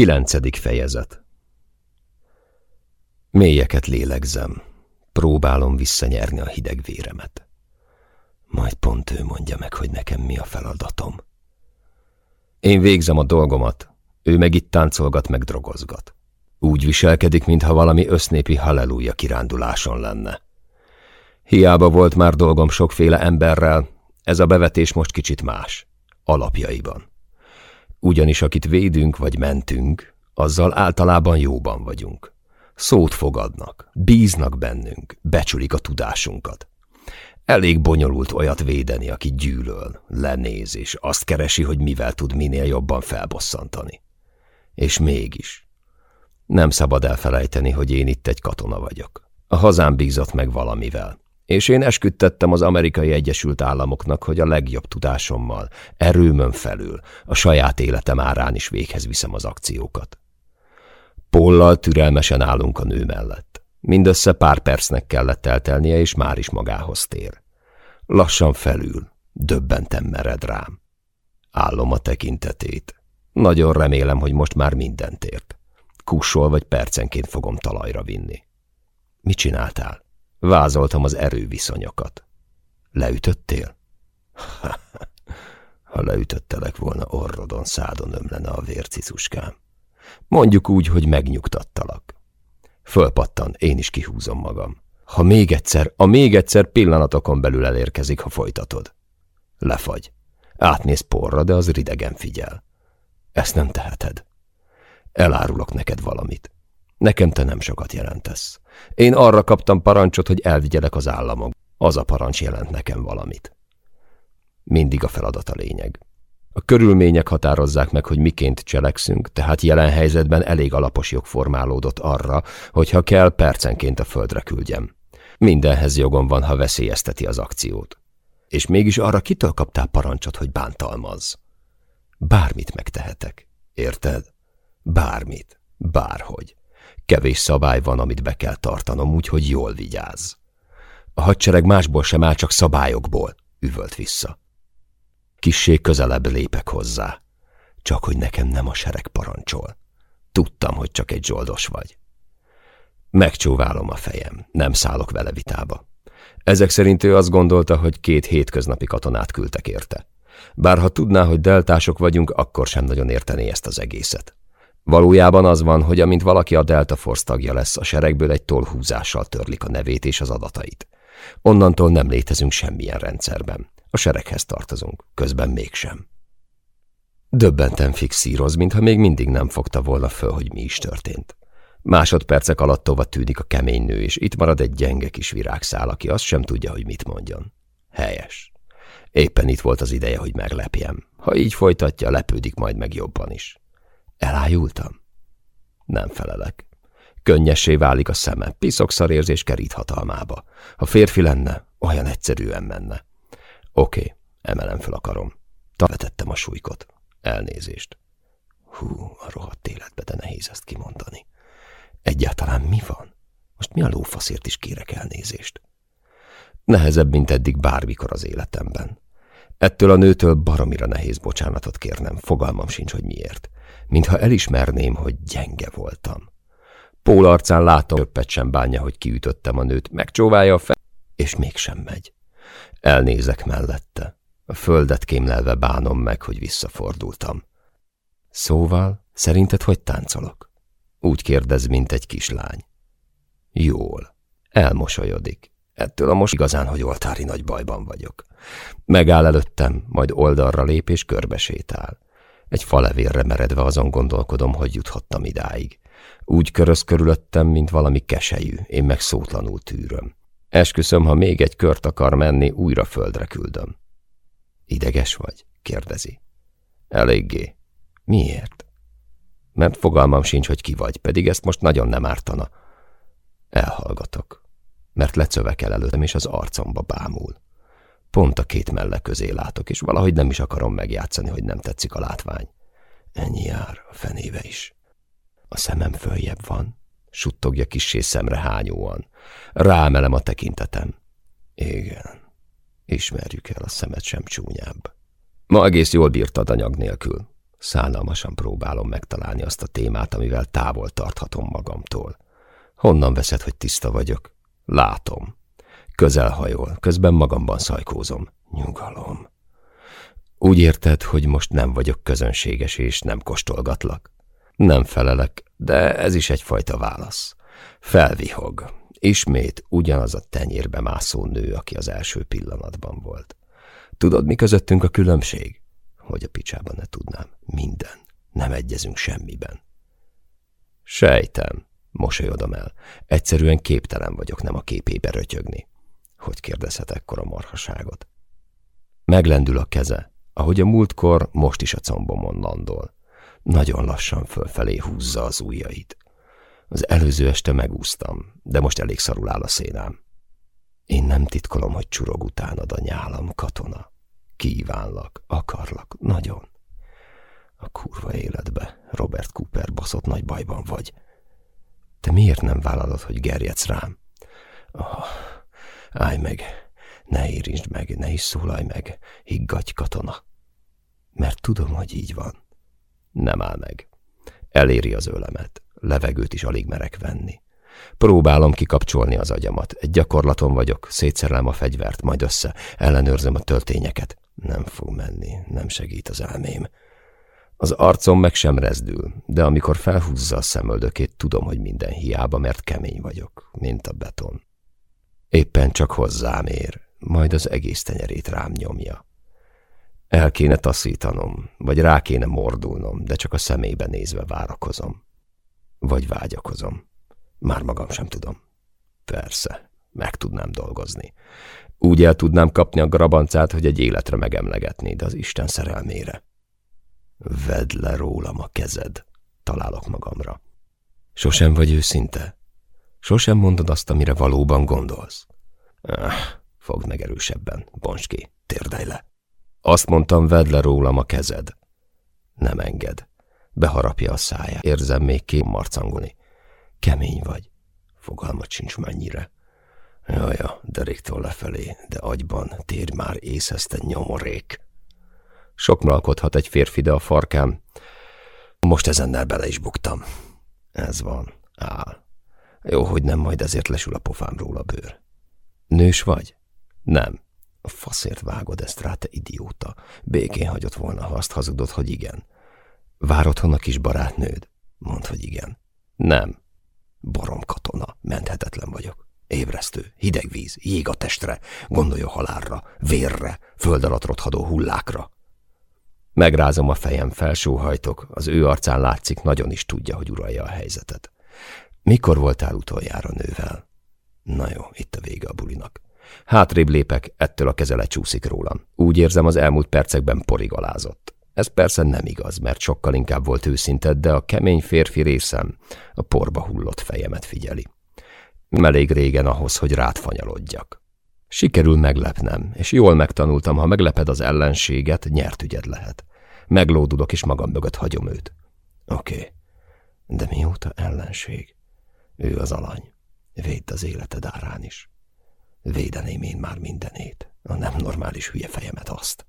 Kilencedik fejezet Mélyeket lélegzem. Próbálom visszanyerni a hideg véremet. Majd pont ő mondja meg, hogy nekem mi a feladatom. Én végzem a dolgomat, ő meg itt táncolgat, meg drogozgat. Úgy viselkedik, mintha valami össznépi halleluja kiránduláson lenne. Hiába volt már dolgom sokféle emberrel, ez a bevetés most kicsit más, alapjaiban. Ugyanis akit védünk vagy mentünk, azzal általában jóban vagyunk. Szót fogadnak, bíznak bennünk, becsülik a tudásunkat. Elég bonyolult olyat védeni, aki gyűlöl, lenéz, és azt keresi, hogy mivel tud minél jobban felbosszantani. És mégis. Nem szabad elfelejteni, hogy én itt egy katona vagyok. A hazám bízott meg valamivel és én esküdtettem az amerikai Egyesült Államoknak, hogy a legjobb tudásommal, erőmön felül, a saját életem árán is véghez viszem az akciókat. Pollal türelmesen állunk a nő mellett. Mindössze pár percnek kellett eltelnie, és már is magához tér. Lassan felül, döbbentem mered rám. Állom a tekintetét. Nagyon remélem, hogy most már mindent ért. Kussol vagy percenként fogom talajra vinni. Mit csináltál? Vázoltam az erőviszonyokat. Leütöttél? ha leütöttelek volna, orrodon szádon ömlene a vércicuskám. Mondjuk úgy, hogy megnyugtattalak. Fölpattan, én is kihúzom magam. Ha még egyszer, a még egyszer pillanatokon belül elérkezik, ha folytatod. Lefagy. Átnéz porra, de az ridegen figyel. Ezt nem teheted. Elárulok neked valamit. Nekem te nem sokat jelentesz. Én arra kaptam parancsot, hogy elvigyelek az államok. Az a parancs jelent nekem valamit. Mindig a feladat a lényeg. A körülmények határozzák meg, hogy miként cselekszünk, tehát jelen helyzetben elég alapos jog formálódott arra, hogy ha kell, percenként a földre küldjem. Mindenhez jogom van, ha veszélyezteti az akciót. És mégis arra kitől kaptál parancsot, hogy bántalmaz? Bármit megtehetek. Érted? Bármit. Bárhogy. Kevés szabály van, amit be kell tartanom, úgyhogy jól vigyáz. A hadsereg másból sem áll, csak szabályokból, üvölt vissza. Kissé közelebb lépek hozzá. Csak hogy nekem nem a sereg parancsol. Tudtam, hogy csak egy zsoldos vagy. Megcsóválom a fejem, nem szállok vele vitába. Ezek szerint ő azt gondolta, hogy két hétköznapi katonát küldtek érte. Bár ha tudná, hogy deltások vagyunk, akkor sem nagyon értené ezt az egészet. Valójában az van, hogy amint valaki a Delta Force tagja lesz, a seregből egy tollhúzással törlik a nevét és az adatait. Onnantól nem létezünk semmilyen rendszerben. A sereghez tartozunk, közben mégsem. Döbbenten fixíroz, mintha még mindig nem fogta volna föl, hogy mi is történt. Másodpercek alatt tova tűnik a kemény nő, és itt marad egy gyenge kis virágszál, aki azt sem tudja, hogy mit mondjon. Helyes. Éppen itt volt az ideje, hogy meglepjem. Ha így folytatja, lepődik majd meg jobban is. Elájultam? Nem felelek. Könnyessé válik a szeme, piszokszarérzés kerít hatalmába. Ha férfi lenne, olyan egyszerűen menne. Oké, okay, emelem fel a karom. Tavetettem a súlykot. Elnézést. Hú, a rohadt életbe, de nehéz ezt kimondani. Egyáltalán mi van? Most mi a lófaszért is kérek elnézést? Nehezebb, mint eddig bármikor az életemben. Ettől a nőtől baromira nehéz bocsánatot kérnem, fogalmam sincs, hogy miért mintha elismerném, hogy gyenge voltam. Pól arcán látom, többet sem bánja, hogy kiütöttem a nőt, megcsóválja a fel, és mégsem megy. Elnézek mellette. A földet kémlelve bánom meg, hogy visszafordultam. Szóval, szerinted hogy táncolok? Úgy kérdez, mint egy kislány. Jól. Elmosolyodik. Ettől a most igazán, hogy oltári nagy bajban vagyok. Megáll előttem, majd oldalra lép és körbesétál. Egy falevérre meredve azon gondolkodom, hogy juthattam idáig. Úgy köröz körülöttem, mint valami keselyű, én meg szótlanul tűröm. Esküszöm, ha még egy kört akar menni, újra földre küldöm. Ideges vagy? kérdezi. Eléggé. Miért? Mert fogalmam sincs, hogy ki vagy, pedig ezt most nagyon nem ártana. Elhallgatok, mert lecövekel előttem, és az arcomba bámul. Pont a két melle közé látok, és valahogy nem is akarom megjátszani, hogy nem tetszik a látvány. Ennyi jár, a fenébe is. A szemem följebb van, suttogja kissé szemre hányóan. Rámelem a tekintetem. Igen, ismerjük el, a szemet sem csúnyább. Ma egész jól bírtad anyag nélkül. Szánalmasan próbálom megtalálni azt a témát, amivel távol tarthatom magamtól. Honnan veszed, hogy tiszta vagyok? Látom. Közel hajol, közben magamban szajkózom. Nyugalom. Úgy érted, hogy most nem vagyok közönséges és nem kóstolgatlak? Nem felelek, de ez is egyfajta válasz. Felvihog. Ismét ugyanaz a tenyérbe mászó nő, aki az első pillanatban volt. Tudod, mi közöttünk a különbség? Hogy a picsában ne tudnám. Minden. Nem egyezünk semmiben. Sejtem, mosolyodom el. Egyszerűen képtelen vagyok nem a képébe rötyögni. Hogy kérdezhet ekkora marhaságot? Meglendül a keze, ahogy a múltkor most is a combomon landol. Nagyon lassan fölfelé húzza az ujjait. Az előző este megúsztam, de most elég szarul áll a szénám. Én nem titkolom, hogy csurog utánad a nyálam, katona. Kívánlak, akarlak, nagyon. A kurva életbe, Robert Cooper baszott nagy bajban vagy. Te miért nem vállalod, hogy gerjedsz rám? Oh, állj meg, ne érintsd meg, ne is szólalj meg, higgadj katona. Mert tudom, hogy így van. Nem áll meg. Eléri az ölemet. Levegőt is alig merek venni. Próbálom kikapcsolni az agyamat. Egy gyakorlaton vagyok, szétszerelem a fegyvert, majd össze, ellenőrzöm a töltényeket. Nem fog menni, nem segít az elmém. Az arcom meg sem rezdül, de amikor felhúzza a szemöldökét, tudom, hogy minden hiába, mert kemény vagyok, mint a beton. Éppen csak hozzám ér, majd az egész tenyerét rám nyomja. El kéne taszítanom, vagy rá kéne mordulnom, de csak a szemébe nézve várakozom. Vagy vágyakozom. Már magam sem tudom. Persze, meg tudnám dolgozni. Úgy el tudnám kapni a grabancát, hogy egy életre megemlegetné, de az Isten szerelmére. Vedd le rólam a kezed, találok magamra. Sosem vagy őszinte? Sosem mondod azt, amire valóban gondolsz? Ah, fogd meg erősebben, bonts ki, térdelj le. Azt mondtam, vedd le rólam a kezed. Nem enged. Beharapja a szája. Érzem még kém marcangolni. Kemény vagy. Fogalmat sincs mennyire. Jaja, deréktől lefelé, de agyban tér már észezte nyomorék. Soknalkodhat egy férfi, de a farkám. Most ezennel bele is buktam. Ez van. Áll. Jó, hogy nem majd ezért lesül a pofámról a bőr. Nős vagy? Nem. A faszért vágod ezt rá, te idióta. Békén hagyott volna, ha azt hazudod, hogy igen. Vár otthon a kis barátnőd? Mondd, hogy igen. Nem. Barom katona, menthetetlen vagyok. Ébresztő, hideg víz, jég a testre, gondolja halálra, vérre, föld alatt rothadó hullákra. Megrázom a fejem, felsóhajtok, az ő arcán látszik, nagyon is tudja, hogy uralja a helyzetet. Mikor voltál utoljára nővel? Na jó, itt a vége a bulinak. Hátrébb lépek, ettől a keze lecsúszik rólam. Úgy érzem, az elmúlt percekben porig alázott. Ez persze nem igaz, mert sokkal inkább volt őszinte, de a kemény férfi részem a porba hullott fejemet figyeli. Elég régen ahhoz, hogy rád fanyalodjak. Sikerül meglepnem, és jól megtanultam, ha megleped az ellenséget, nyert ügyed lehet. Meglódulok, és magam mögött hagyom őt. Oké, okay. de mióta ellenség? Ő az alany. Védd az életed árán is. Védeném én már mindenét, a nem normális hülye fejemet azt.